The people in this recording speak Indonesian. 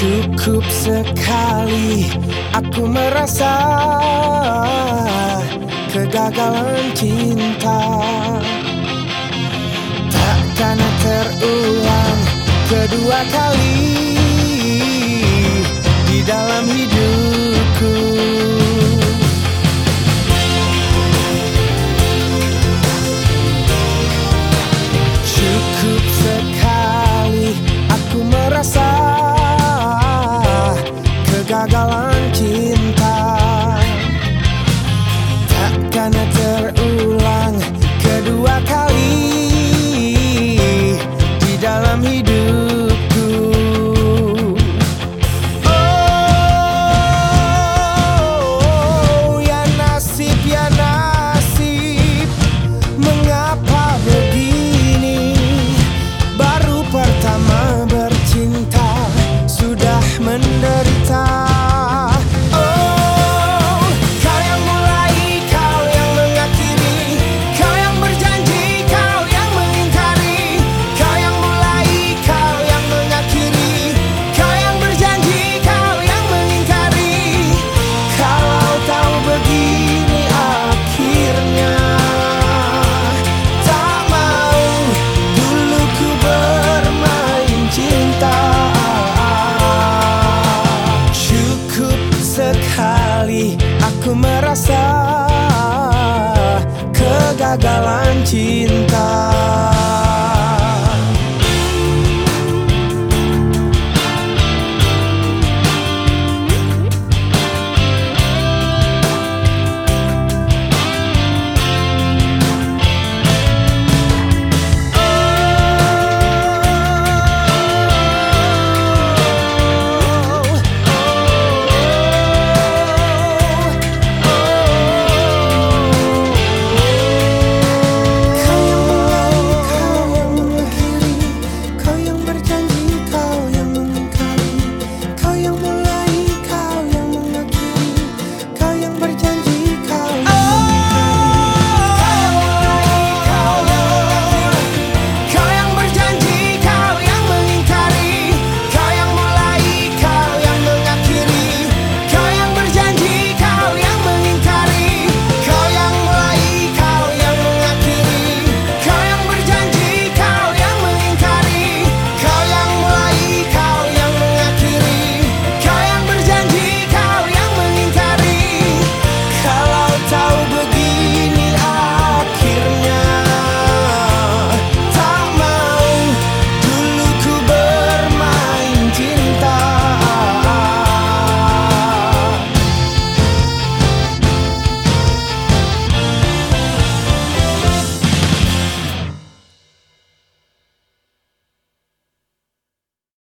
Cukup sekali aku merasa kegagalan cinta. Takkan terulang kedua kali. cinta. Takkan terulang kedua kali. Aku merasa kegagalan cinta.